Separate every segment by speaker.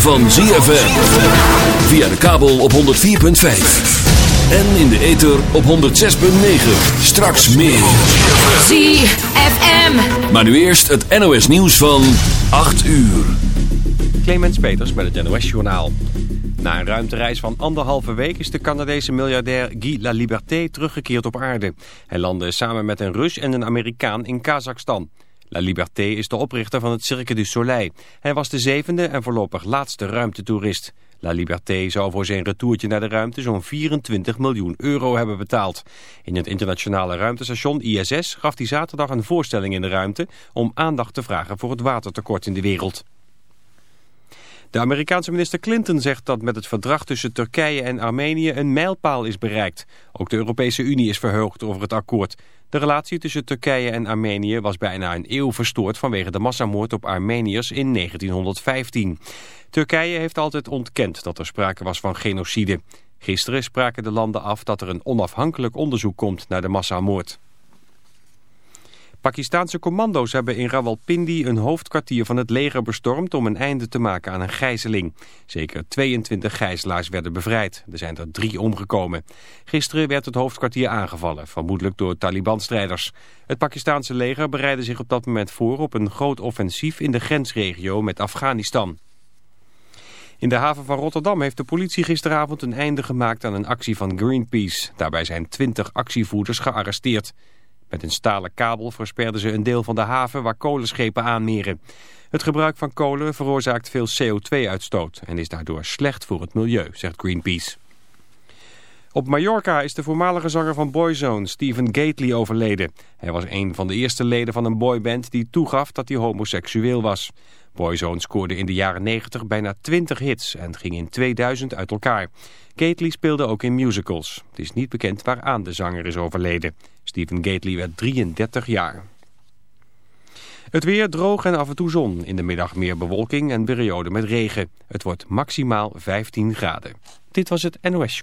Speaker 1: van ZFM. Via de kabel op 104.5. En in de ether op 106.9. Straks meer.
Speaker 2: ZFM.
Speaker 1: Maar nu eerst het NOS nieuws van 8 uur.
Speaker 3: Clemens Peters met het NOS Journaal. Na een ruimtereis van anderhalve week is de Canadese miljardair Guy Laliberté teruggekeerd op aarde. Hij landde samen met een Rus en een Amerikaan in Kazachstan. La Liberté is de oprichter van het Cirque du Soleil. Hij was de zevende en voorlopig laatste ruimtetoerist. La Liberté zou voor zijn retourtje naar de ruimte zo'n 24 miljoen euro hebben betaald. In het internationale ruimtestation ISS gaf hij zaterdag een voorstelling in de ruimte... om aandacht te vragen voor het watertekort in de wereld. De Amerikaanse minister Clinton zegt dat met het verdrag tussen Turkije en Armenië een mijlpaal is bereikt. Ook de Europese Unie is verheugd over het akkoord. De relatie tussen Turkije en Armenië was bijna een eeuw verstoord vanwege de massamoord op Armeniërs in 1915. Turkije heeft altijd ontkend dat er sprake was van genocide. Gisteren spraken de landen af dat er een onafhankelijk onderzoek komt naar de massamoord. Pakistaanse commando's hebben in Rawalpindi een hoofdkwartier van het leger bestormd om een einde te maken aan een gijzeling. Zeker 22 gijzelaars werden bevrijd. Er zijn er drie omgekomen. Gisteren werd het hoofdkwartier aangevallen, vermoedelijk door Taliban-strijders. Het Pakistaanse leger bereidde zich op dat moment voor op een groot offensief in de grensregio met Afghanistan. In de haven van Rotterdam heeft de politie gisteravond een einde gemaakt aan een actie van Greenpeace. Daarbij zijn 20 actievoerders gearresteerd. Met een stalen kabel versperden ze een deel van de haven waar kolenschepen aanmeren. Het gebruik van kolen veroorzaakt veel CO2-uitstoot en is daardoor slecht voor het milieu, zegt Greenpeace. Op Mallorca is de voormalige zanger van Boyzone, Stephen Gately, overleden. Hij was een van de eerste leden van een boyband die toegaf dat hij homoseksueel was. Boyzone scoorde in de jaren 90 bijna 20 hits en ging in 2000 uit elkaar. Gately speelde ook in musicals. Het is niet bekend waaraan de zanger is overleden. Stephen Gately werd 33 jaar. Het weer droog en af en toe zon. In de middag meer bewolking en periode met regen. Het wordt maximaal 15 graden. Dit was het NOS.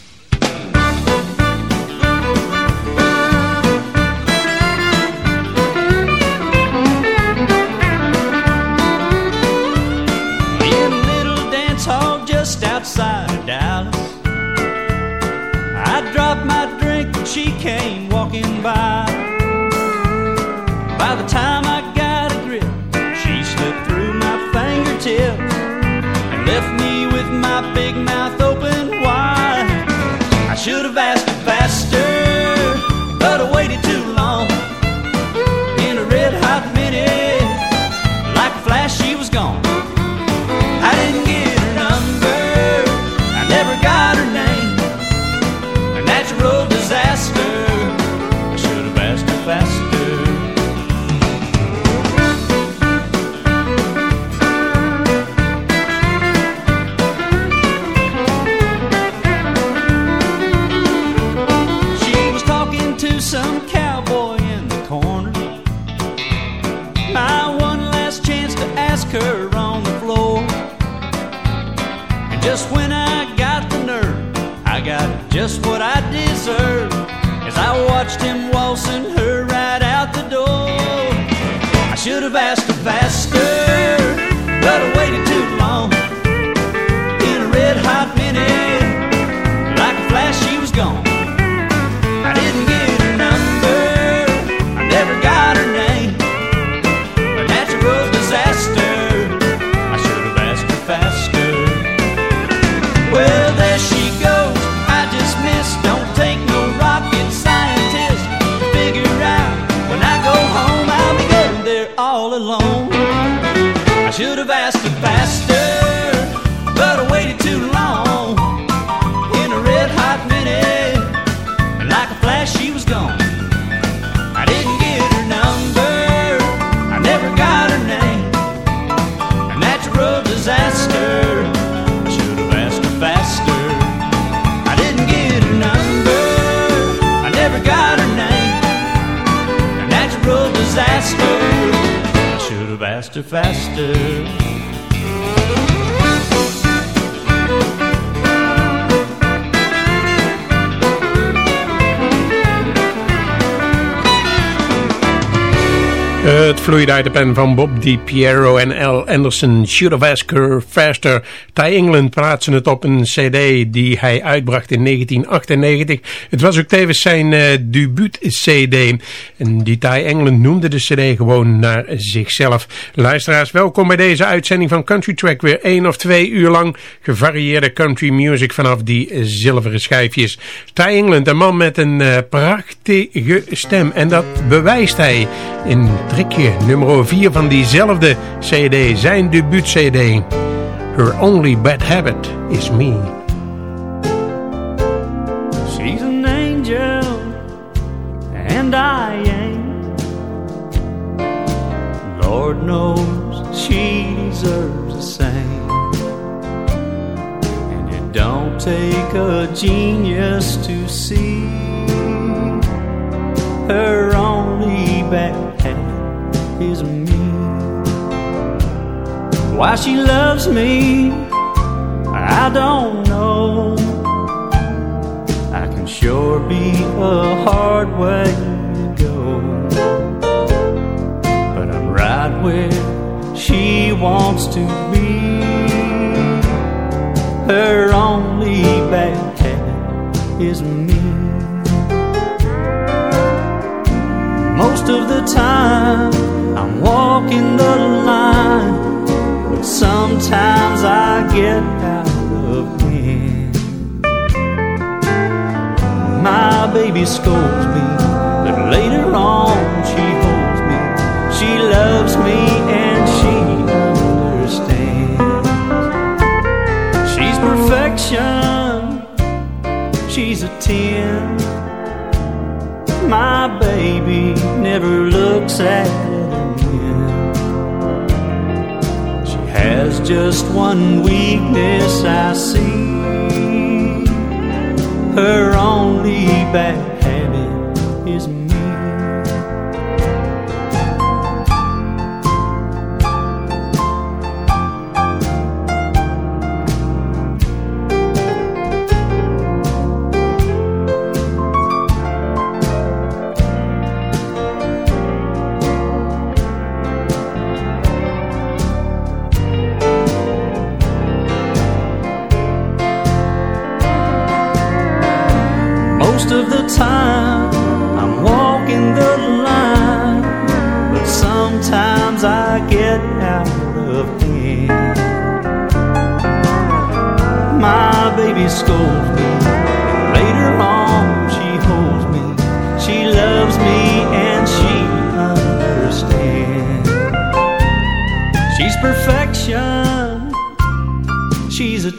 Speaker 4: Natural disaster.
Speaker 5: Uit pen van Bob DiPiero en L. Anderson. Should have asked her faster. Ty England plaatsen het op een cd die hij uitbracht in 1998. Het was ook tevens zijn uh, debuut-cd. En die Ty England noemde de cd gewoon naar zichzelf. Luisteraars, welkom bij deze uitzending van Country Track. Weer één of twee uur lang gevarieerde country music vanaf die zilveren schijfjes. Ty England, een man met een uh, prachtige stem. En dat bewijst hij in strikje nummer 4 van diezelfde cd, zijn debuut cd. Her only bad habit is me.
Speaker 4: She's an angel and I ain't. Lord knows she deserves the same. And it don't take a genius to see her only bad is me. Why she loves me, I don't know. I can sure be a hard way to go. But I'm right where she wants to be. Her only bad habit is me. Most of the time I'm walking the line, but sometimes I get out of hand. My baby scolds me, but later on she holds me. She loves me and she understands. She's perfection, she's a 10 my baby never looks at There's just one weakness I see. Her only bad habit is me.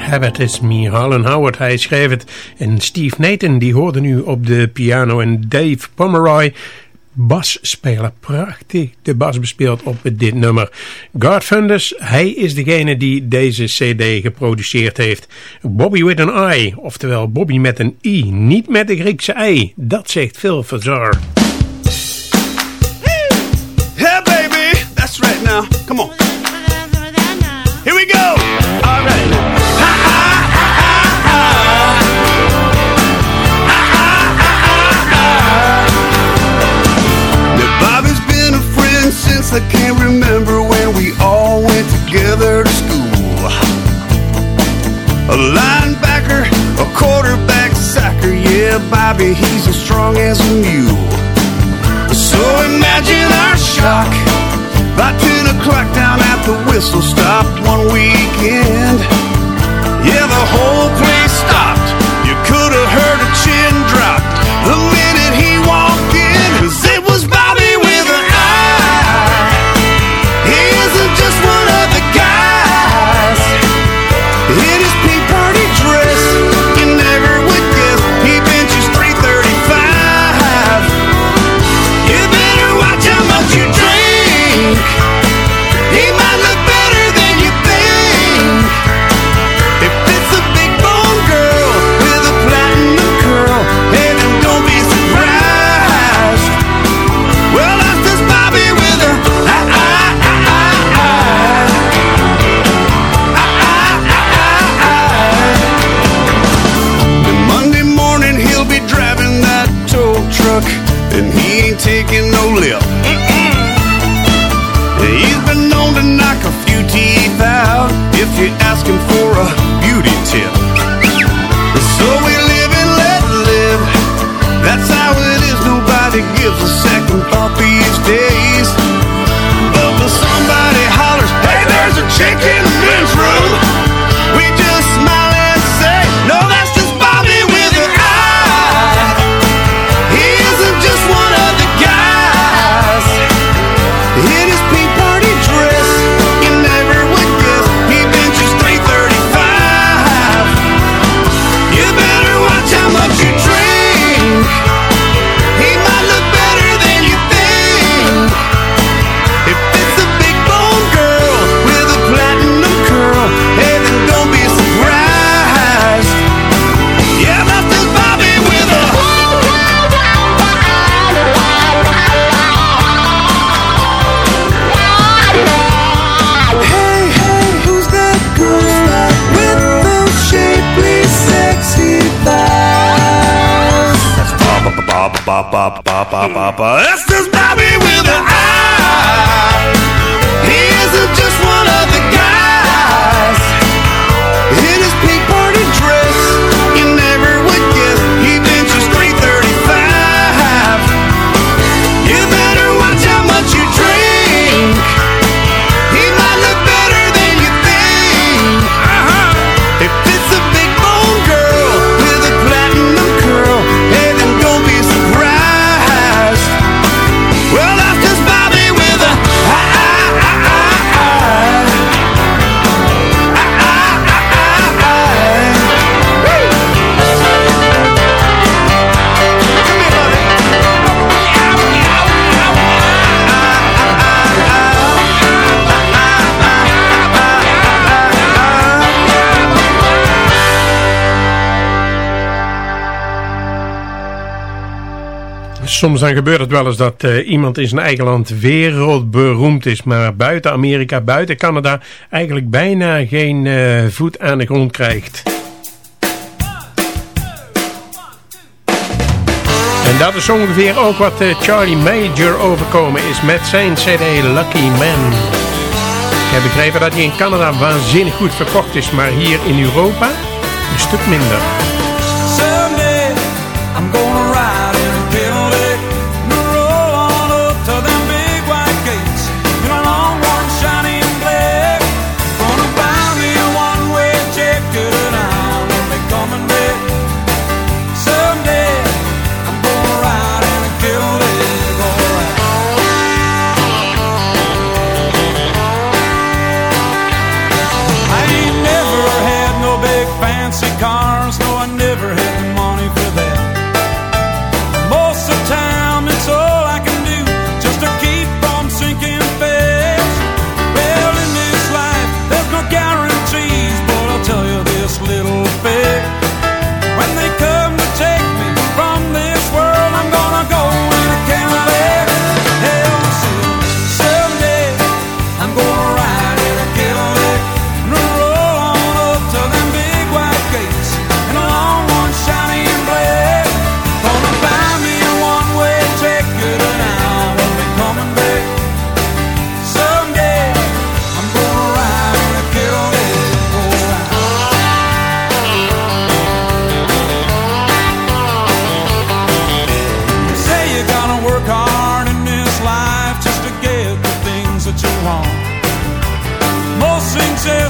Speaker 5: Habit is me, Harlan Howard. Hij schreef het. En Steve Nathan, die hoorde nu op de piano. En Dave Pomeroy, basspeler. Prachtig de bas bespeeld op dit nummer. Funders, hij is degene die deze cd geproduceerd heeft. Bobby with an I, oftewel Bobby met een I, niet met de Griekse I. Dat zegt Phil Fazar.
Speaker 6: Hey baby, that's right now. Come on. Bobby, he's as strong as a mule. So imagine our shock by 10 o'clock down at the whistle stop one weekend. Yeah, the whole place stopped. beauty tip. So we live and let live. That's how it is. Nobody gives a second thought.
Speaker 5: Soms dan gebeurt het wel eens dat eh, iemand in zijn eigen land wereldberoemd is, maar buiten Amerika, buiten Canada, eigenlijk bijna geen eh, voet aan de grond krijgt. En dat is ongeveer ook wat eh, Charlie Major overkomen is met zijn CD Lucky Man. Ik heb begrepen dat hij in Canada waanzinnig goed verkocht is, maar hier in Europa een stuk minder.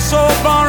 Speaker 7: so far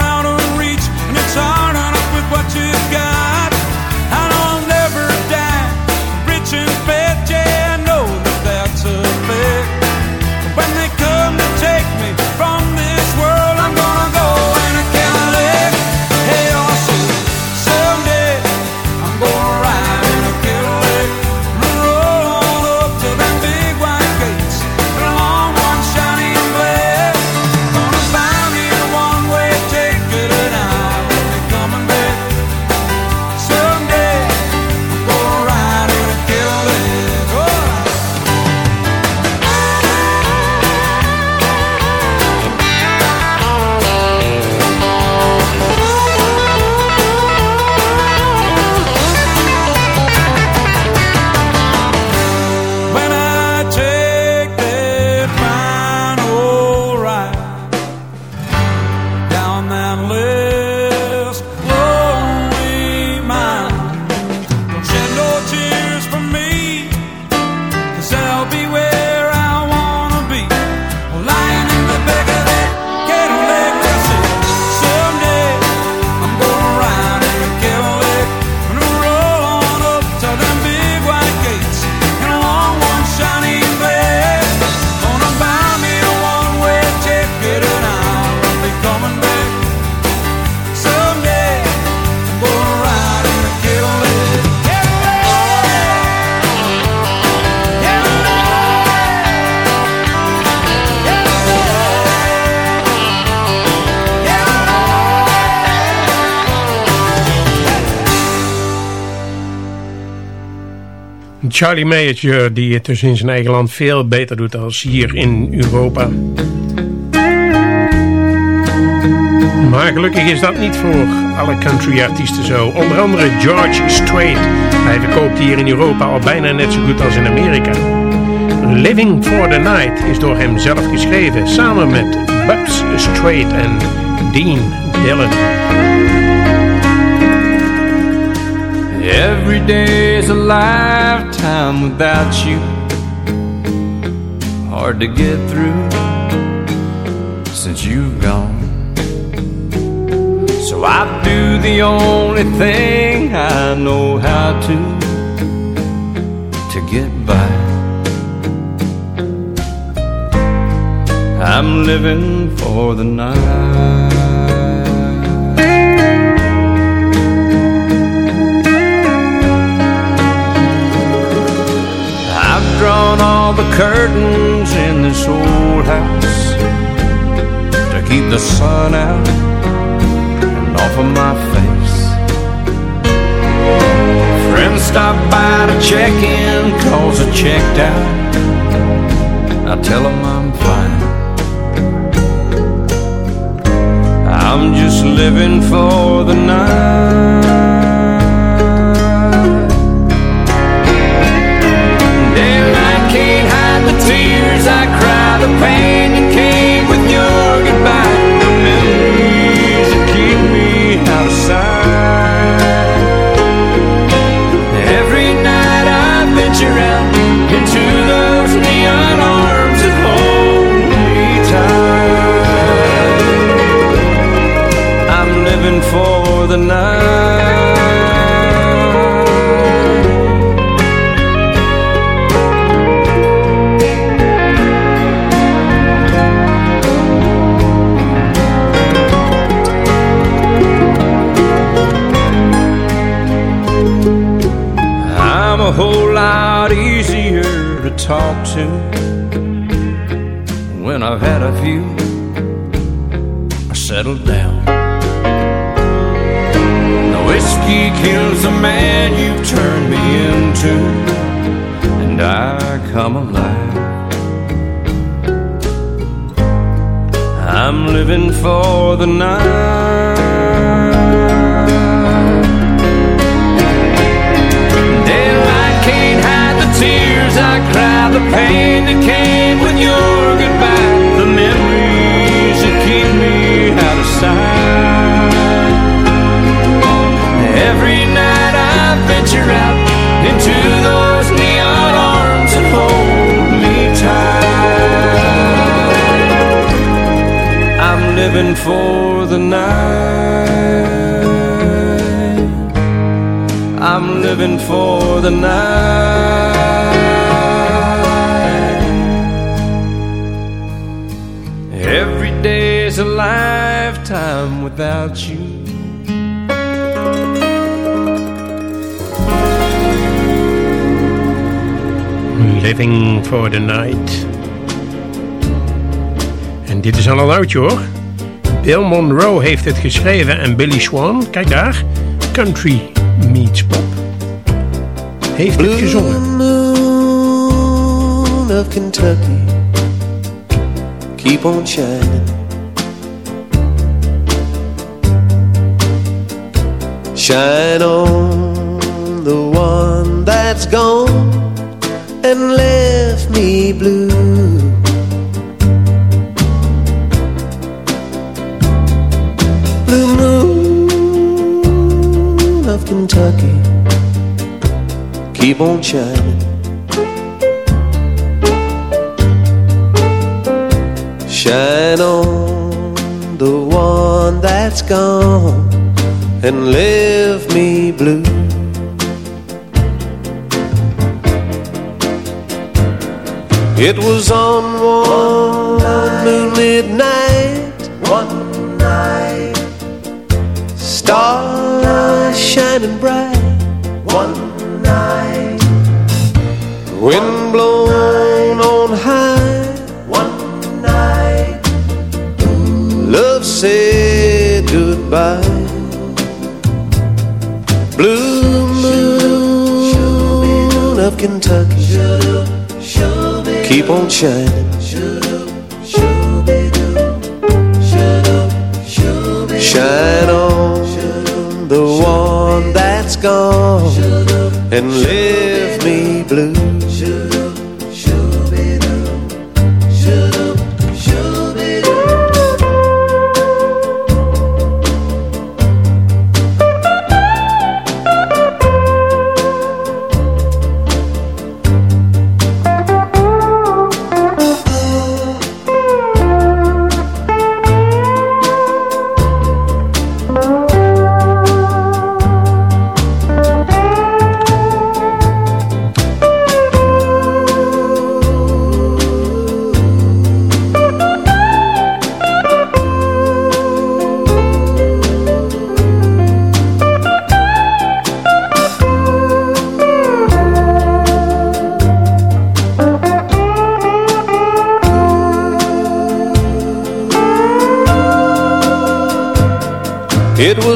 Speaker 5: Charlie Major, die het dus in zijn eigen land veel beter doet als hier in Europa. Maar gelukkig is dat niet voor alle country-artiesten zo. Onder andere George Strait. Hij verkoopt hier in Europa al bijna net zo goed als in Amerika. Living for the Night is door hem zelf geschreven, samen met Bubs Strait en Dean Dillon.
Speaker 4: Every day's a lifetime without you. Hard to get through since you've gone. So I do the only thing I know how to to get by. I'm living for the night. Drawn all the curtains in this old house to keep the sun out and off of my face. Friends stop by to check in, cause I checked out. I tell them I'm fine. I'm just living for the night. Tears I cry, the pain for the Night.
Speaker 5: En dit is al een oudje hoor. Bill Monroe heeft het geschreven en Billy Swan, kijk daar, Country Meets Pop, heeft het gezongen.
Speaker 8: moon of Kentucky, keep on shining. Shine on the one that's gone and left me blue. Blue moon of Kentucky, keep on shining. Shine on the one that's gone and left me blue. It was on one moonlit night, one night, stars shining bright, one night, wind blown on high, one night, love said goodbye. Keep on shining. Shine on the one that's gone and leave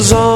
Speaker 8: Was on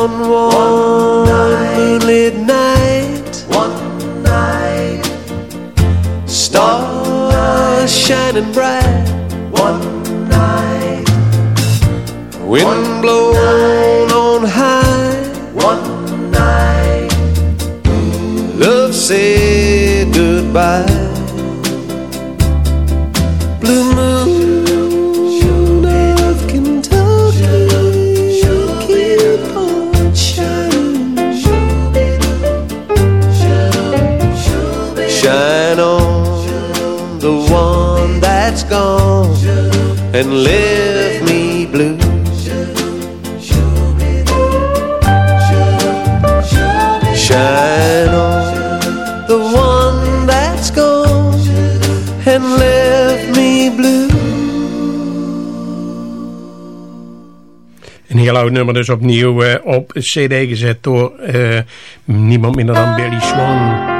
Speaker 5: dus opnieuw eh, op cd gezet door eh, niemand minder dan Billy Swan.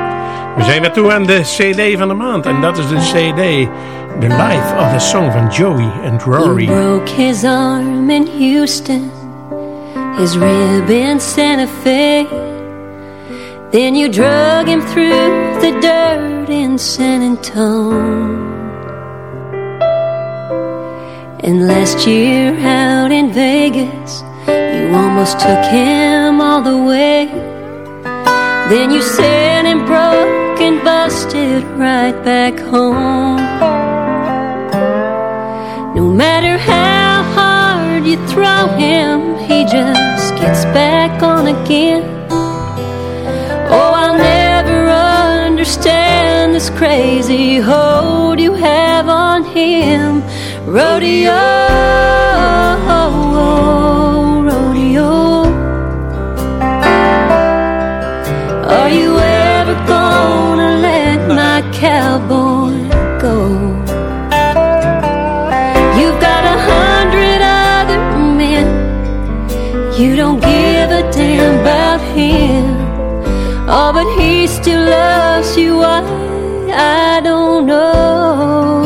Speaker 5: We zijn naartoe aan de cd van de maand en dat is de cd The Life of the Song van Joey and Rory.
Speaker 9: broke his arm in Houston, his rib in Santa Fe. Then you drug him through the dirt in San Antone. And last year out in Vegas, you almost took him all the way. Then you sent him broke and busted right back home. No matter how hard you throw him, he just gets back on again. Oh, I'll never understand this crazy hold you have on him. Rodeo. Still loves you. I, I don't know.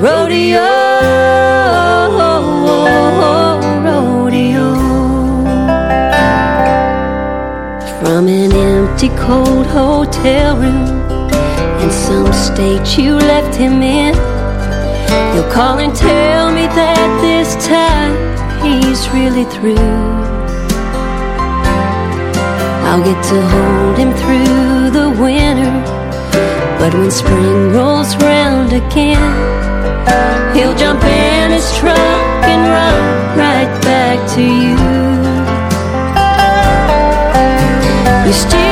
Speaker 9: Rodeo, rodeo. From an empty, cold hotel room in some state you left him in. He'll call and tell me that this time he's really through. I'll get to hold him through the winter. But when spring rolls round again, he'll jump in his truck and run right back to you. You steal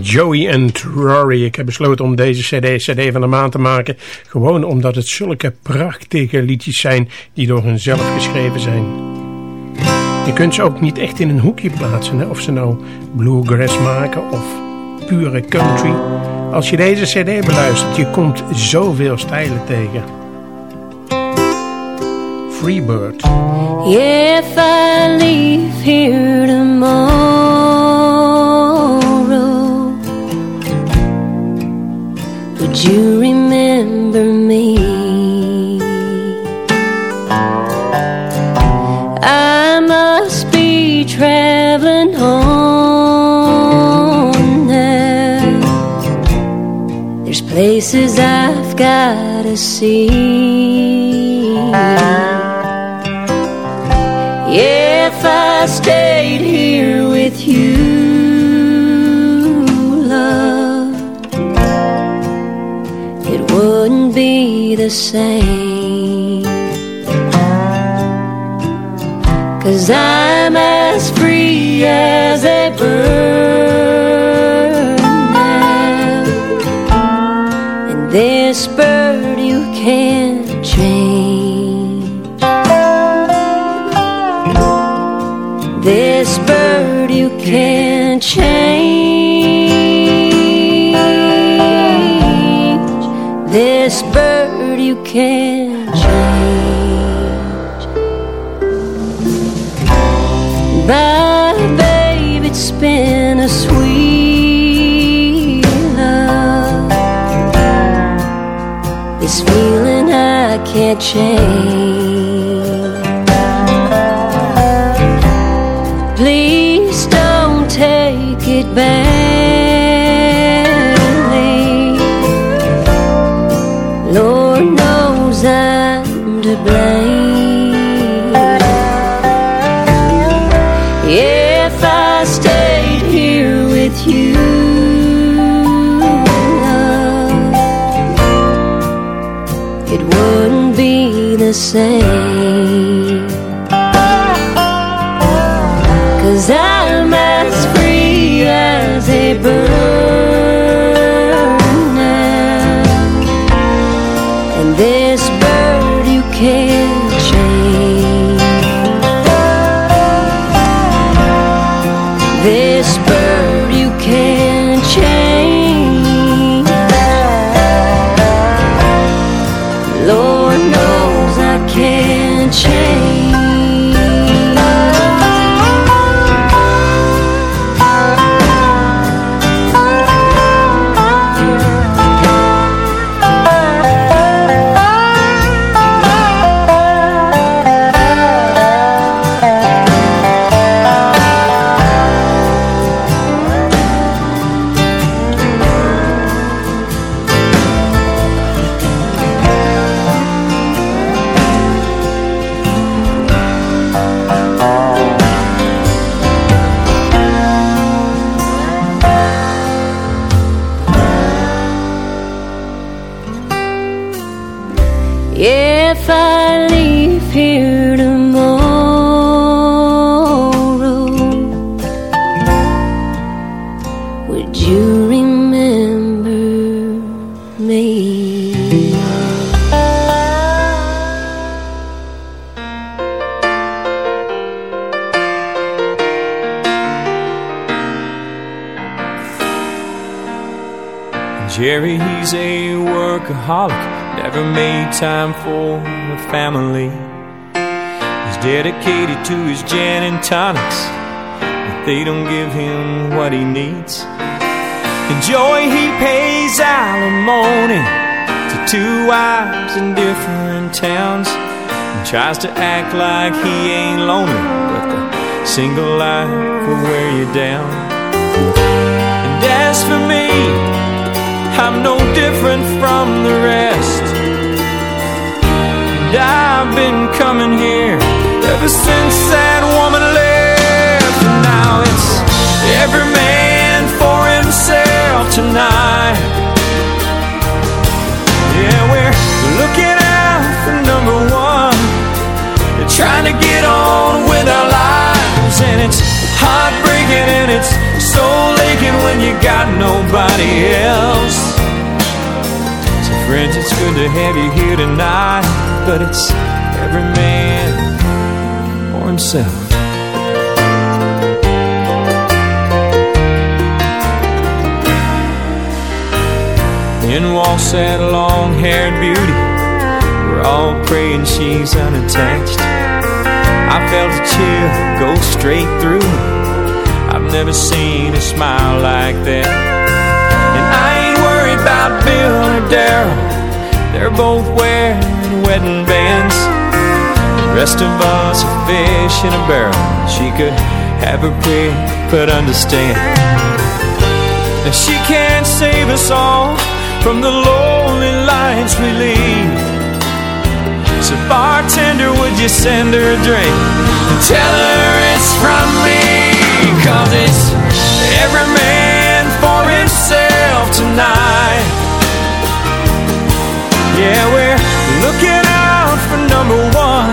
Speaker 5: Joey en Rory. Ik heb besloten om deze cd cd van de maand te maken. Gewoon omdat het zulke prachtige liedjes zijn die door hunzelf geschreven zijn. Je kunt ze ook niet echt in een hoekje plaatsen. Of ze nou bluegrass maken of pure country. Als je deze cd beluistert, je komt zoveel stijlen tegen. Freebird.
Speaker 9: If I leave here tomorrow, would you remember me? I must be traveling on now. There's places I've got to see. If I stayed be the same. Cause I'm as free as a bird now. And this bird you can't change. This bird you can't change. Can't change. But babe, it's been a sweet love. This feeling I can't change. Please don't take it badly. Be would you remember me?
Speaker 4: Jerry, he's a workaholic, never made time for the family. He's dedicated to his gin and tonics, they don't give him what he needs. And Joy, he pays alimony to two wives in different towns and tries to act like he ain't lonely, but the single life will wear you down. And as for me, I'm no different from the rest. And I've been coming here ever since that woman left. And now it's every man for himself tonight. Yeah, we're looking out for number one. They're trying to get on with our lives, and it's heartbreaking and it's soul aching when you got nobody else. So, friends, it's good to have you here tonight, but it's every man for himself. In walks that long haired beauty. We're all praying she's unattached. I felt a chill go straight through me. I've never seen a smile like that. And I ain't worried about Bill or Daryl. They're both wearing wedding bands. The rest of us are fish in a barrel. She could have her pick, but understand. that she can't save us all from the lonely lives we lead. So bartender, would you send her a drink and tell her it's from me? Cause it's every man for himself tonight. Yeah, we're looking out for number one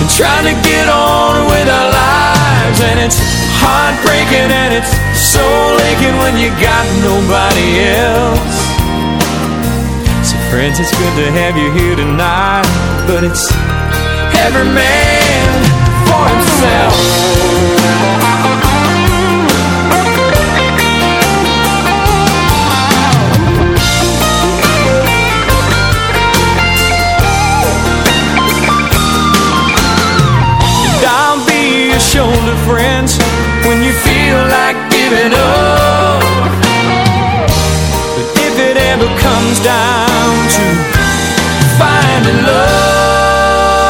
Speaker 4: and trying to get on with our lives. And it's heartbreaking and it's soul aching when you got nobody else. Friends, it's good to have you here tonight, but it's every man for himself. And I'll be your shoulder, friends, when you feel like giving up. But it ever comes down to finding love,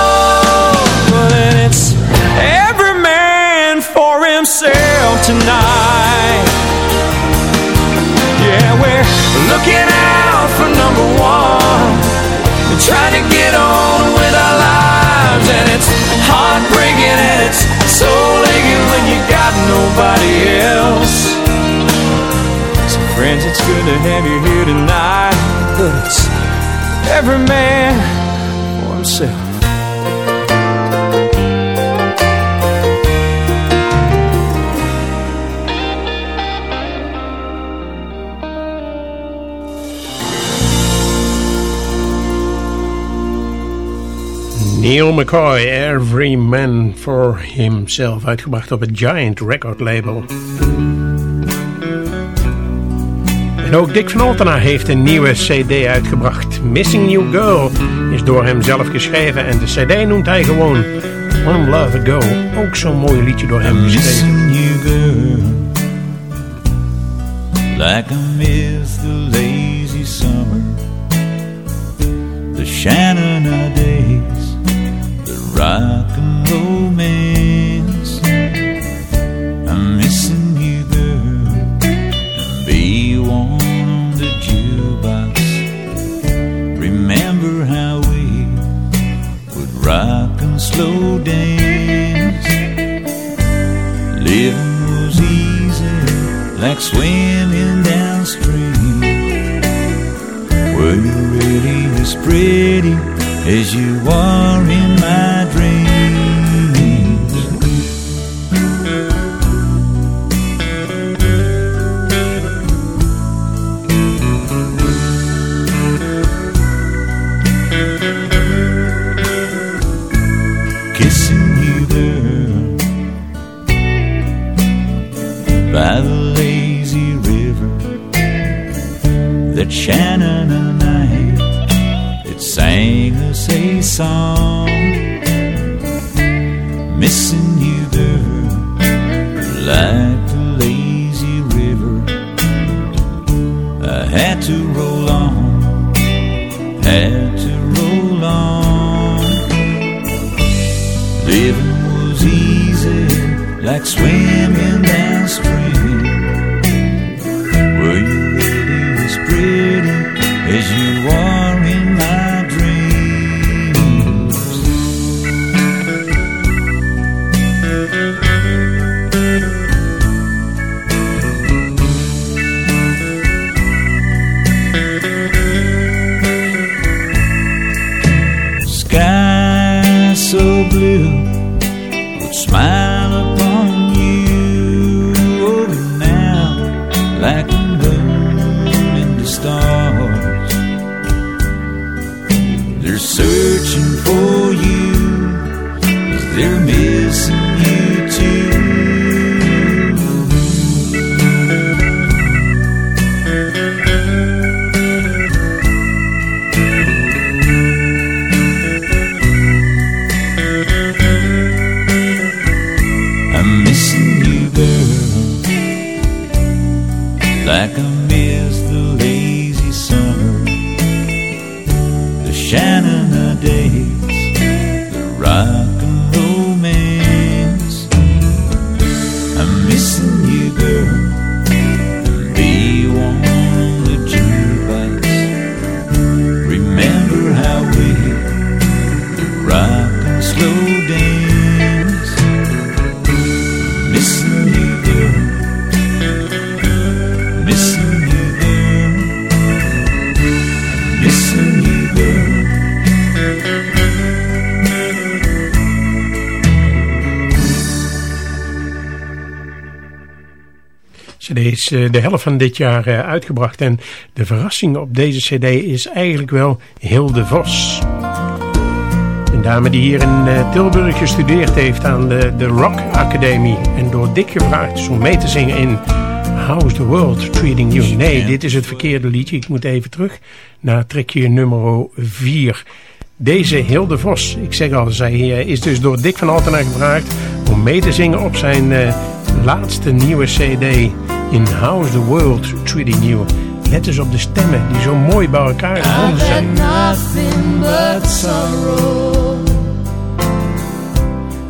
Speaker 4: well, then it's every man for himself tonight. Yeah, we're looking out for number one and trying to get on with our lives. And it's heartbreaking and it's soul aching when you got nobody else. Friends, it's good to have you here tonight, but it's every man for himself.
Speaker 5: Neil McCoy, Every Man for Himself, uitgebracht op het Giant Record label. En ook Dick van Altena heeft een nieuwe cd uitgebracht. Missing You Girl is door hem zelf geschreven en de cd noemt hij gewoon One Love Ago. Ook zo'n mooi liedje door hem geschreven.
Speaker 10: You, girl. Like I miss the lazy summer, the Shannon days, the rock and romance. Slow dance. Living was easy, like swimming downstream. Were you really as pretty as you are in my by the lazy river that Shannon a night it sang us a song. Missing you, girl, like the lazy river. I had to roll on, had to roll on. Living like swimming downstream. Were you really as pretty as you
Speaker 5: is eh, de helft van dit jaar eh, uitgebracht. En de verrassing op deze cd is eigenlijk wel Hilde Vos. Een dame die hier in eh, Tilburg gestudeerd heeft aan de, de Rock Academy. En door Dick gevraagd is om mee te zingen in How's the World Treating You. Nee, dit is het verkeerde liedje. Ik moet even terug naar trekje nummer 4. Deze Hilde Vos, ik zeg al, zij is dus door Dick van Altena gevraagd om mee te zingen op zijn laatste nieuwe cd in How's the World Treating You. Let eens op de stemmen die zo mooi bij elkaar gevonden zijn.
Speaker 11: nothing but sorrow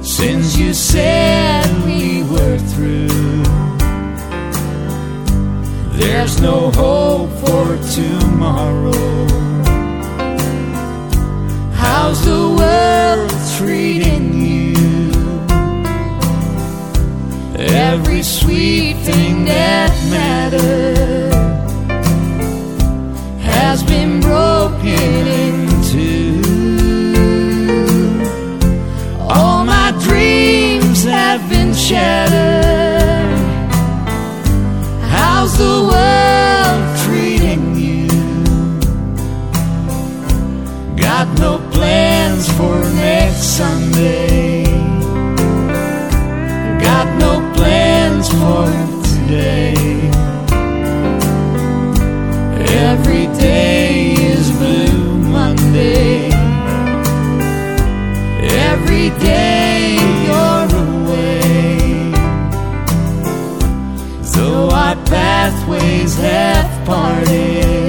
Speaker 11: since you said we were through. There's no hope for tomorrow. How's the world treating Every sweet thing that mattered has been broken into. All my dreams have been shattered. How's the world treating you? Got no plans for next Sunday. Got no plans for today. Every day is Blue Monday. Every day you're away. Though our pathways have parted,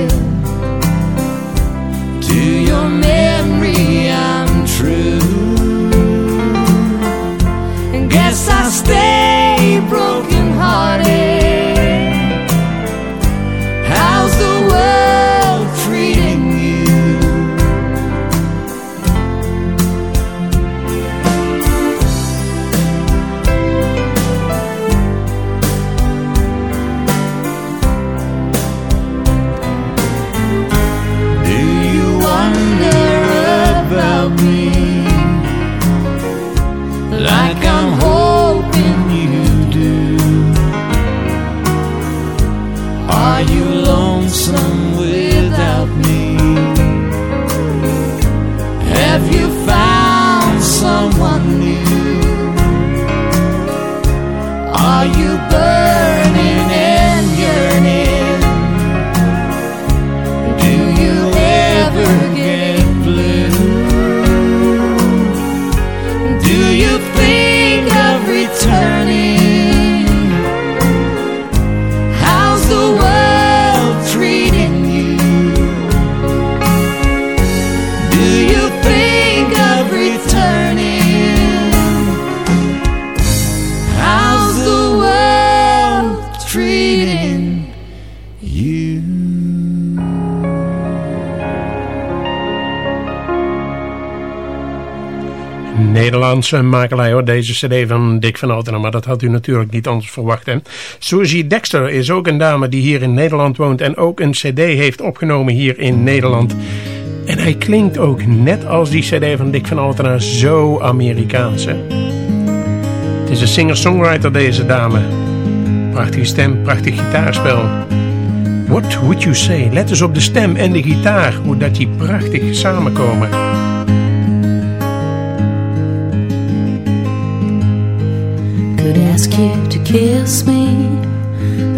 Speaker 5: Makelij hoor, deze cd van Dick van Altena, maar dat had u natuurlijk niet anders verwacht. Hè? Susie Dexter is ook een dame die hier in Nederland woont en ook een cd heeft opgenomen hier in Nederland. En hij klinkt ook net als die cd van Dick van Altena zo Amerikaans. Hè? Het is een singer-songwriter deze dame. Prachtige stem, prachtig gitaarspel. What would you say? Let eens op de stem en de gitaar, hoe dat die prachtig samenkomen.
Speaker 9: Could ask you to kiss me.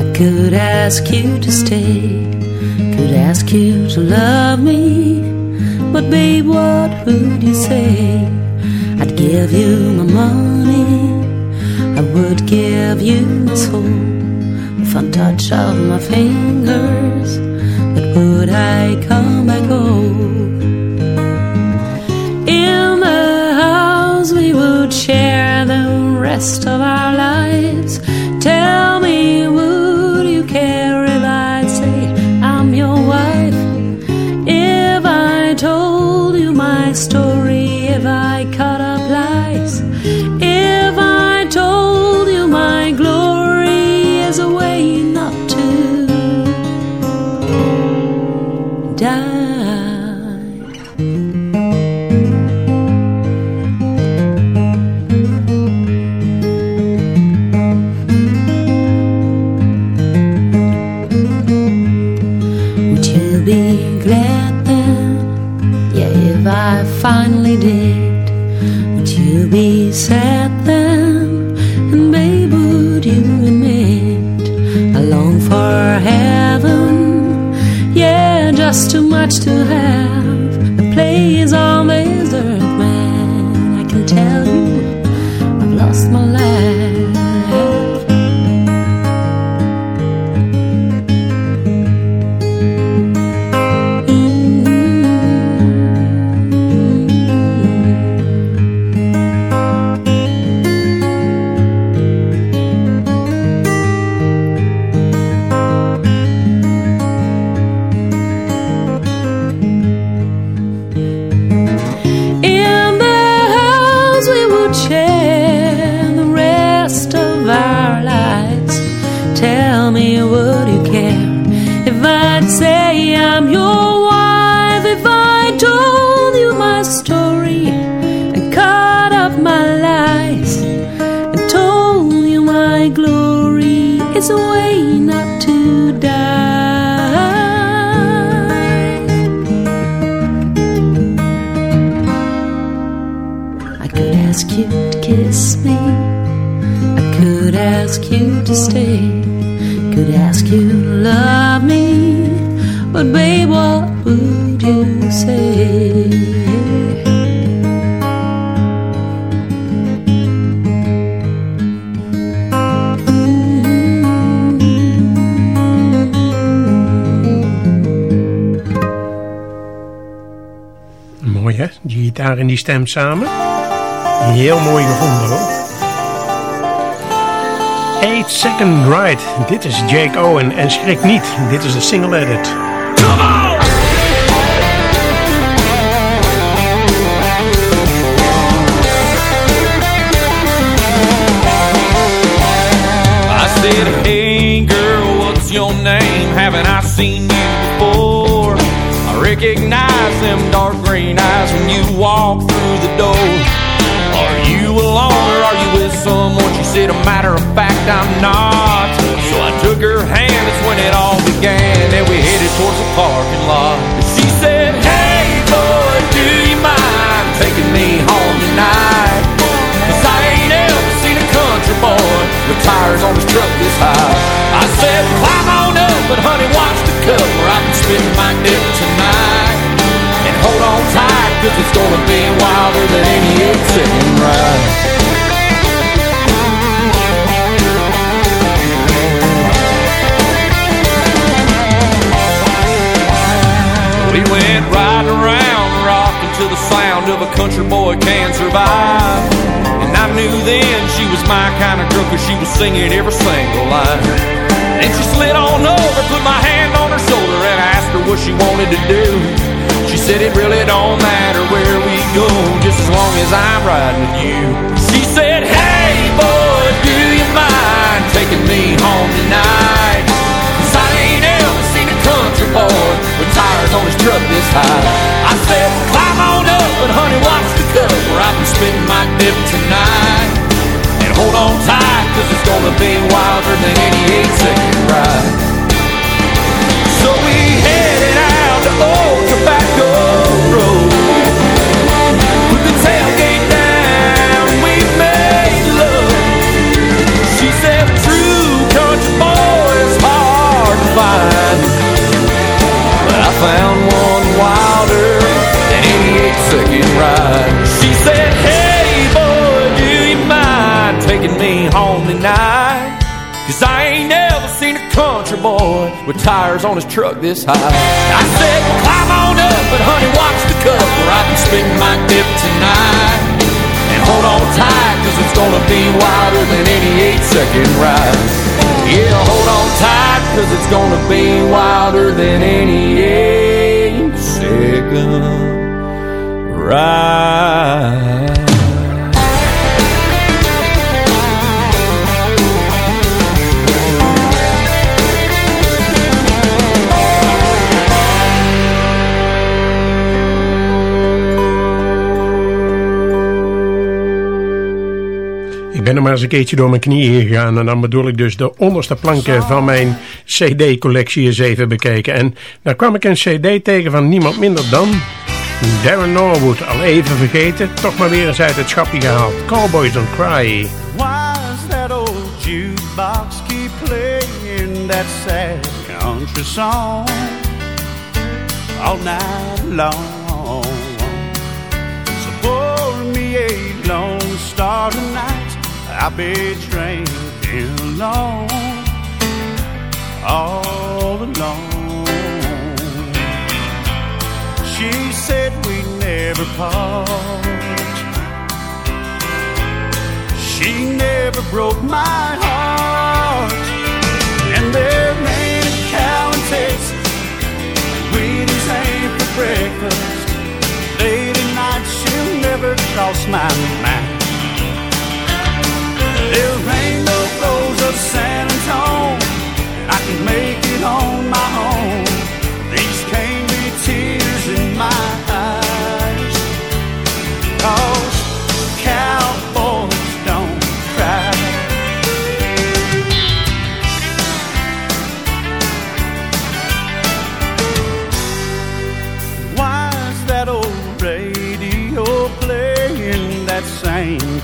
Speaker 9: I could ask you to stay. Could ask you to love me. But babe, what would you say? I'd give you my money. I would give you my soul. The fun touch of my fingers. But would I come back home? In the house we would share the rest of our lives. Tell to have.
Speaker 5: Stem samen. Heel mooi gevonden hoor. 8 Second Ride. Dit is Jake Owen en schrik niet, dit is de single edit.
Speaker 4: I said, hey girl, what's your name? Haven't I seen recognize them dark green eyes when you walk through the door. Are you alone or are you with someone? She said, a matter of fact, I'm not. So I took her hand, that's when it all began. And we headed towards the parking lot. She said, hey boy, do you mind taking me home tonight? Cause I ain't ever seen a country boy with tires on his truck this high. I said, climb on up, but honey, watch the cover. I can spend my dip tonight. Cause it's gonna be wilder than any eight-second ride. We went riding around, rocking to the sound of a country boy can survive. And I knew then she was my kind of girl, cause she was singing every single line. Then she slid on over, put my hand on her shoulder, and I asked her what she wanted to do. She said it really don't matter where we go, just as long as I'm riding with you. She said, hey boy, do you mind taking me home tonight? Cause I ain't ever seen a country boy with tires on his truck this high. I said, climb on up, but honey, watch the cover. I've been spending my dip tonight. And hold on tight, cause it's gonna be wilder than any eight second ride. So we headed out to Old Tobacco second ride. She said, Hey boy, do you mind taking me home tonight? Cause I ain't never seen a country boy with tires on his truck this high. I said, well, climb on up, but honey, watch the where I can spin my dip tonight. And hold on tight, cause it's gonna be wilder than any eight second ride. Yeah, hold on tight, cause it's gonna be wilder than any eight second
Speaker 5: Ik ben er maar eens een keertje door mijn knieën gegaan. En dan bedoel ik dus de onderste planken van mijn cd-collectie eens even bekeken. En daar kwam ik een cd tegen van niemand minder dan Darren Norwood. Al even vergeten, toch maar weer eens uit het schapje gehaald. Cowboys Don't Cry.
Speaker 6: Why's that old jukebox keep playing that sad country song all night long? So pour me a lone star tonight. I'll be drinking alone, all alone. She said we never part. She never broke my heart. And there ain't a cow in Texas. Wheaties ain't for breakfast. Late at night, she'll never cross my mind. There ain't no rose of San Antone. I can make it on my own.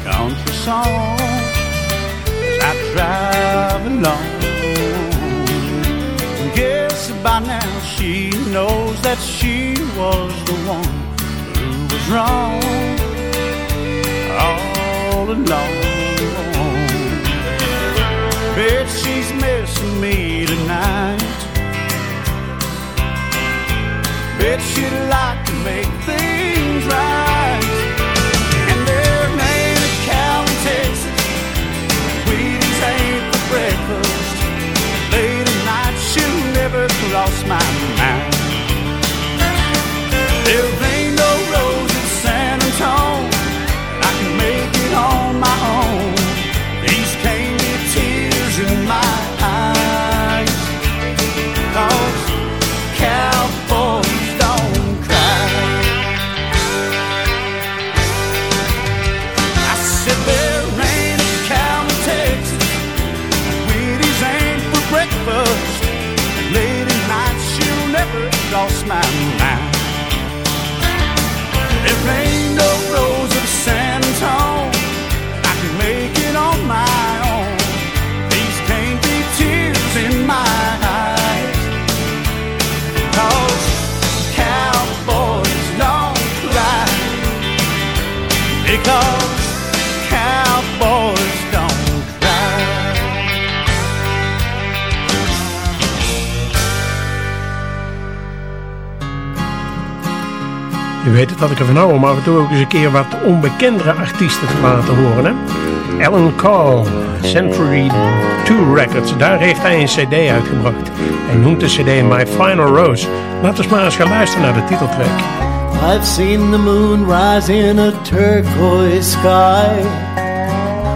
Speaker 6: Country song as I drive along? Guess by now she knows that she was the one who was wrong all along. Bet she's missing me tonight. Bet she'd like to make things right. Cross my
Speaker 5: weet het dat ik ervan hou om af en toe ook eens een keer wat onbekendere artiesten te laten horen. Hè? Alan Cole, Century 2 Records, daar heeft hij een cd uitgebracht. Hij noemt de cd My Final Rose. Laten we maar eens gaan luisteren naar de titeltrack.
Speaker 12: I've seen the moon rise in a turquoise sky.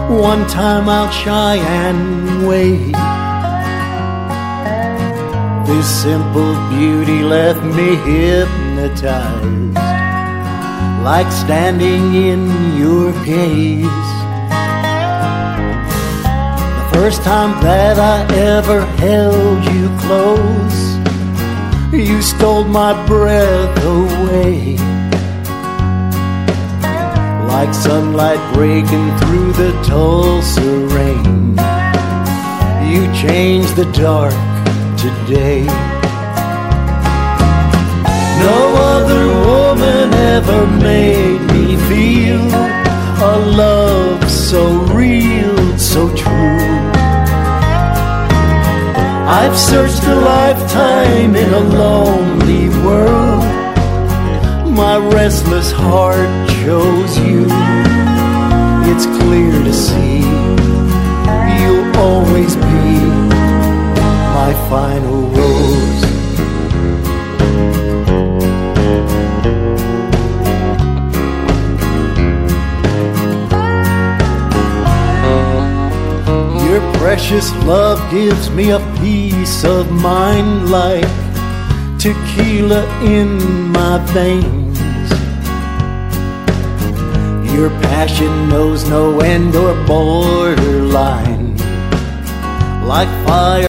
Speaker 12: One time out Cheyenne way. This simple beauty left me hypnotized, like standing in your gaze. The first time that I ever held you close. You stole my breath away. Like sunlight breaking through the Tulsa rain. You changed the dark today. No other woman ever made me feel a love so real, so true. I've searched a lifetime in a lonely world. My restless heart chose you. It's clear to see you'll always be my final rose. Precious love gives me a peace of mind like tequila in my veins. Your passion knows no end or borderline, like fire.